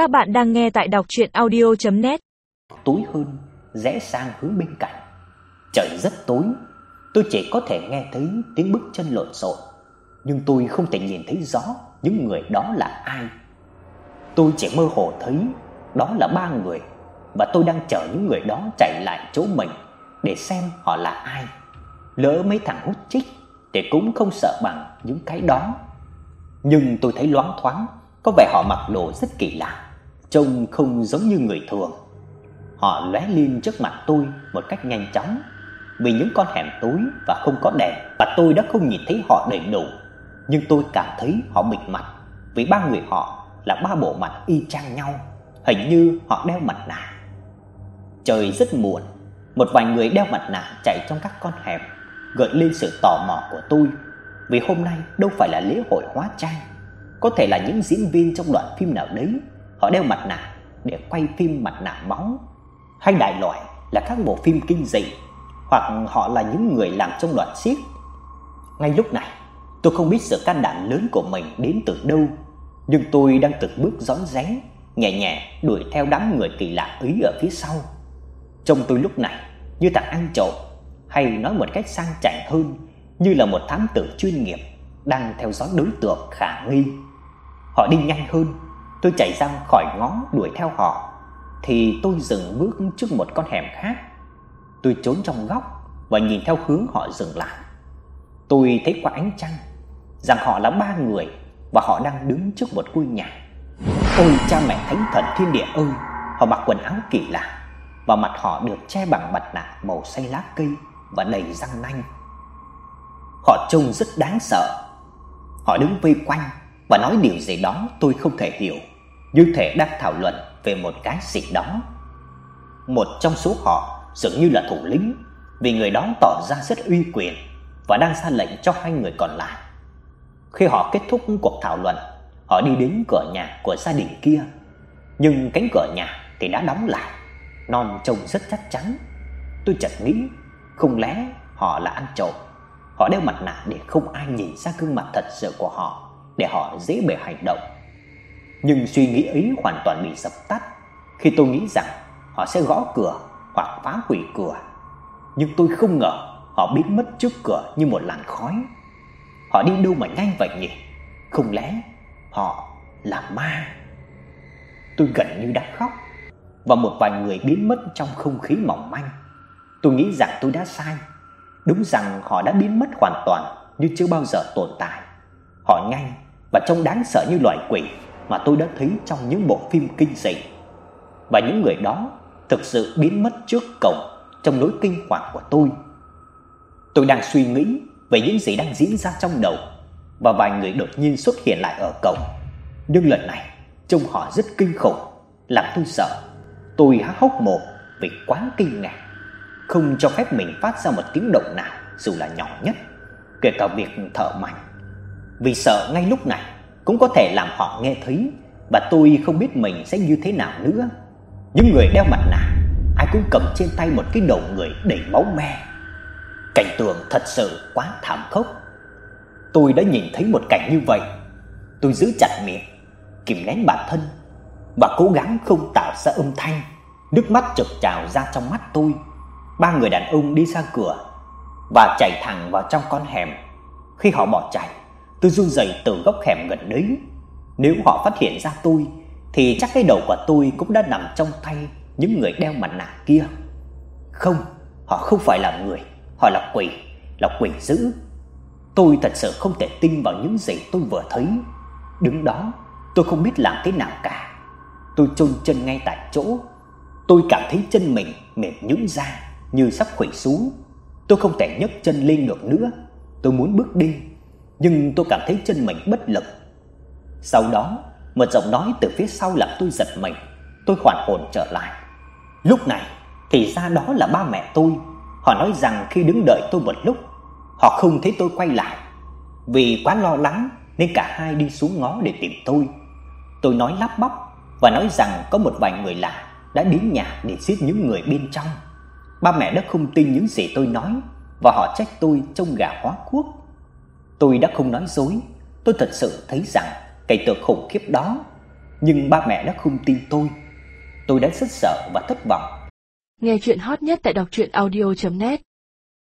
Các bạn đang nghe tại đọc chuyện audio.net Tối hơn, rẽ sang hướng bên cạnh. Trời rất tối, tôi chỉ có thể nghe thấy tiếng bước chân lộn xộn, nhưng tôi không thể nhìn thấy rõ những người đó là ai. Tôi chỉ mơ hồ thấy đó là ba người và tôi đang chờ những người đó chạy lại chỗ mình để xem họ là ai. Lỡ mấy thằng hút chích thì cũng không sợ bằng những cái đó. Nhưng tôi thấy loáng thoáng có vẻ họ mặc đồ rất kỳ lạ, trông không giống như người thường. Họ lóe lên trước mặt tôi một cách nhanh chóng, vì những con hẻm tối và không có đèn và tôi đã không nhìn thấy họ đầy đủ, nhưng tôi cảm thấy họ bịt mặt vì ba người họ là ba bộ mặt y chang nhau, hình như họ đeo mặt nạ. Trời rất muộn, một vài người đeo mặt nạ chạy trong các con hẻm, gợi lên sự tò mò của tôi, vì hôm nay đâu phải là lễ hội hóa trang có thể là những diễn viên trong đoạn phim nào đấy, họ đeo mặt nạ để quay phim mặt nạ máu, hay đại loại là các bộ phim kinh dị, hoặc họ là những người làm trong loạt xiếc. Ngay lúc này, tôi không biết sự can đảm lớn của mình đến từ đâu, nhưng tôi đang từng bước rón rén, nhẹ nhẹ đuổi theo đám người kỳ lạ ấy ở phía sau. Trông tôi lúc này như thằng ăn trộm, hay nói một cách sang chảnh hơn, như là một thám tử chuyên nghiệp đang theo dõi đối tượng khả nghi. Họ đi nhanh hơn, tôi chạy ra khỏi ngõ đuổi theo họ thì tôi dừng bước trước một con hẻm khác. Tôi trốn trong góc và nhìn theo hướng họ dừng lại. Tôi thấy qua ánh trăng rằng họ là ba người và họ đang đứng trước một ngôi nhà. Ôi cha mẹ thánh thần thiên địa ơi, họ mặc quần áo kỳ lạ và mặt họ được che bằng mặt nạ màu xanh lá cây và đầy răng nanh. Họ trông rất đáng sợ. Họ đứng vây quanh và nói điều gì đó tôi không thể hiểu, như thể đang thảo luận về một cái gì đó. Một trong số họ dường như là thủ lĩnh, vì người đó tỏ ra rất uy quyền và đang ra lệnh cho hai người còn lại. Khi họ kết thúc cuộc thảo luận, họ đi đến cửa nhà của gia đình kia, nhưng cánh cửa nhà thì đã đóng lại. Non trông rất chắc chắn. Tôi chợt nghĩ, không lẽ họ là ăn trộm? Họ đeo mặt nạ để không ai nhìn ra gương mặt thật sự của họ để họ dễ bề hành động. Nhưng suy nghĩ ấy hoàn toàn bị dập tắt khi tôi nghĩ rằng họ sẽ gõ cửa hoặc phá hủy cửa. Nhưng tôi không ngờ họ biến mất trước cửa như một làn khói. Họ đi đâu mà nhanh vậy nhỉ? Không lẽ họ là ma? Tôi gần như đã khóc và một vài người biến mất trong không khí mỏng manh. Tôi nghĩ rằng tôi đã sai. Đúng rằng họ đã biến mất hoàn toàn như chưa bao giờ tồn tại. Họ nhanh và trông đáng sợ như loài quỷ mà tôi đã thấy trong những bộ phim kinh dị. Và những người đó thực sự biến mất trước cổng trong nỗi kinh hoàng của tôi. Tôi đang suy nghĩ về những gì đang diễn ra trong đầu và vài người đột nhiên xuất hiện lại ở cổng. Nhưng lần này trông họ rất kinh khủng, làm tôi sợ. Tôi há hốc mồm vì quá kinh ngạc, không cho phép mình phát ra một tiếng động nào dù là nhỏ nhất, kể cả việc thở mạnh vì sợ ngay lúc này cũng có thể làm họ nghe thấy và tôi không biết mình sẽ như thế nào nữa. Những người đeo mặt nạ, ai cũng cầm trên tay một cái đầu người đầy máu me. Cảnh tượng thật sự quá thảm khốc. Tôi đã nhìn thấy một cảnh như vậy. Tôi giữ chặt miệng, kìm nén bản thân và cố gắng không tạo ra âm thanh. Nước mắt trực trào ra trong mắt tôi. Ba người đàn ông đi ra cửa và chạy thẳng vào trong con hẻm. Khi họ bỏ chạy, Tôi run rẩy từ góc hẻm gần đấy. Nếu họ phát hiện ra tôi thì chắc cái đầu của tôi cũng đã nằm trong tay những người đeo mặt nạ kia. Không, họ không phải là người, họ là quỷ, là quỷ dữ. Tôi thật sự không thể tin vào những gì tôi vừa thấy. Đứng đó, tôi không biết làm thế nào cả. Tôi chôn chân ngay tại chỗ. Tôi cảm thấy chân mình mềm nhũn ra như sắp khuỵu xuống. Tôi không thể nhấc chân lên được nữa. Tôi muốn bước đi nhưng tôi cảm thấy chân mình bất lực. Sau đó, một giọng nói từ phía sau làm tôi giật mình, tôi hoàn hồn trở lại. Lúc này, thì ra đó là ba mẹ tôi. Họ nói rằng khi đứng đợi tôi một lúc, họ không thấy tôi quay lại. Vì quá lo lắng nên cả hai đi xuống ngõ để tìm tôi. Tôi nói lắp bắp và nói rằng có một vài người lạ đã đến nhà để giết những người bên trong. Ba mẹ đã không tin những gì tôi nói và họ trách tôi trông gà hóa quốc Tôi đã không nói dối, tôi thật sự thấy rằng cái tượng khủng khiếp đó nhưng ba mẹ đã không tin tôi. Tôi đã rất sợ và thất vọng. Nghe chuyện hot nhất tại đọc truyện audio net